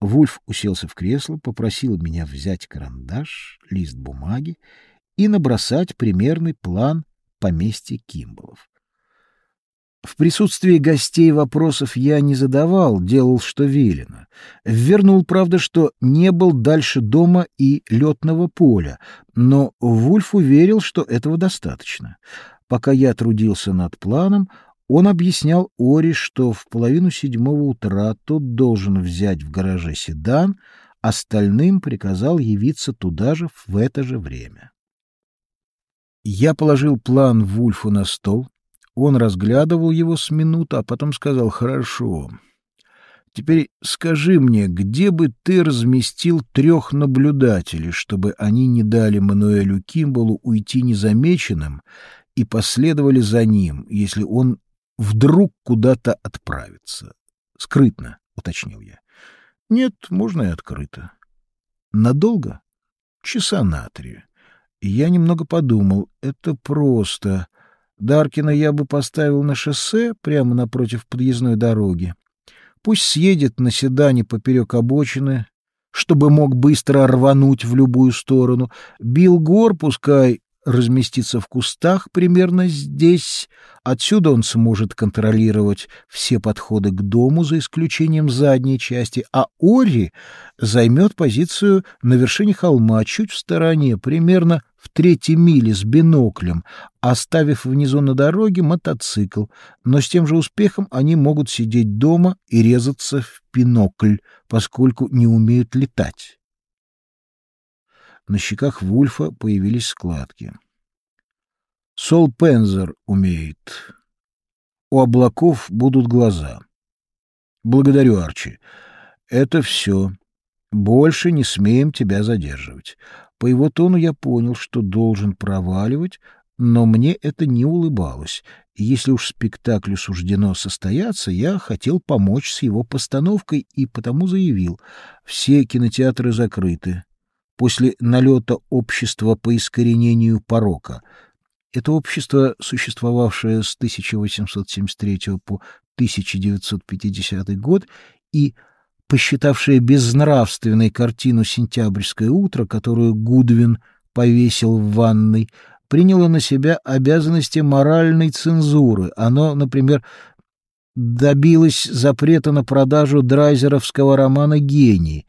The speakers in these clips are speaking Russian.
Вульф уселся в кресло, попросил меня взять карандаш, лист бумаги и набросать примерный план поместья Кимбалов. В присутствии гостей вопросов я не задавал, делал, что велено. Вернул, правда, что не был дальше дома и летного поля, но Вульф уверил, что этого достаточно. Пока я трудился над планом, он объяснял Ори, что в половину седьмого утра тот должен взять в гараже седан, остальным приказал явиться туда же в это же время. Я положил план Вульфу на стол. Он разглядывал его с минуты, а потом сказал «Хорошо». Теперь скажи мне, где бы ты разместил трех наблюдателей, чтобы они не дали Мануэлю Кимбалу уйти незамеченным и последовали за ним, если он вдруг куда-то отправится. Скрытно, уточнил я. Нет, можно и открыто. Надолго? Часа на три. Я немного подумал. Это просто. Даркина я бы поставил на шоссе прямо напротив подъездной дороги. Пусть съедет на седане поперек обочины, чтобы мог быстро рвануть в любую сторону. Бил Гор пускай разместиться в кустах примерно здесь. Отсюда он сможет контролировать все подходы к дому, за исключением задней части, а Ори займет позицию на вершине холма, чуть в стороне, примерно в третьей миле с биноклем, оставив внизу на дороге мотоцикл, но с тем же успехом они могут сидеть дома и резаться в бинокль, поскольку не умеют летать. На щеках Вульфа появились складки. Сол Пензер умеет. У облаков будут глаза. Благодарю, Арчи. Это все. Больше не смеем тебя задерживать. По его тону я понял, что должен проваливать, но мне это не улыбалось. Если уж спектаклю суждено состояться, я хотел помочь с его постановкой и потому заявил: все кинотеатры закрыты после налета общества по искоренению порока. Это общество, существовавшее с 1873 по 1950 год и посчитавшее безнравственной картину «Сентябрьское утро», которую Гудвин повесил в ванной, приняло на себя обязанности моральной цензуры. Оно, например, добилось запрета на продажу драйзеровского романа «Гений»,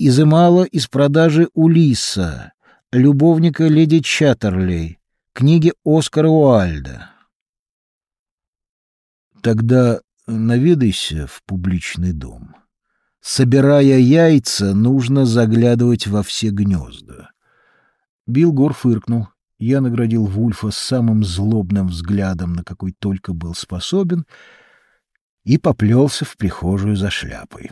изымала из продажи Улиса, любовника леди Чаттерлей, книги Оскара Уальда. Тогда наведайся в публичный дом. Собирая яйца, нужно заглядывать во все гнезда. Билл Гор фыркнул. Я наградил Вульфа самым злобным взглядом, на какой только был способен, и поплелся в прихожую за шляпой.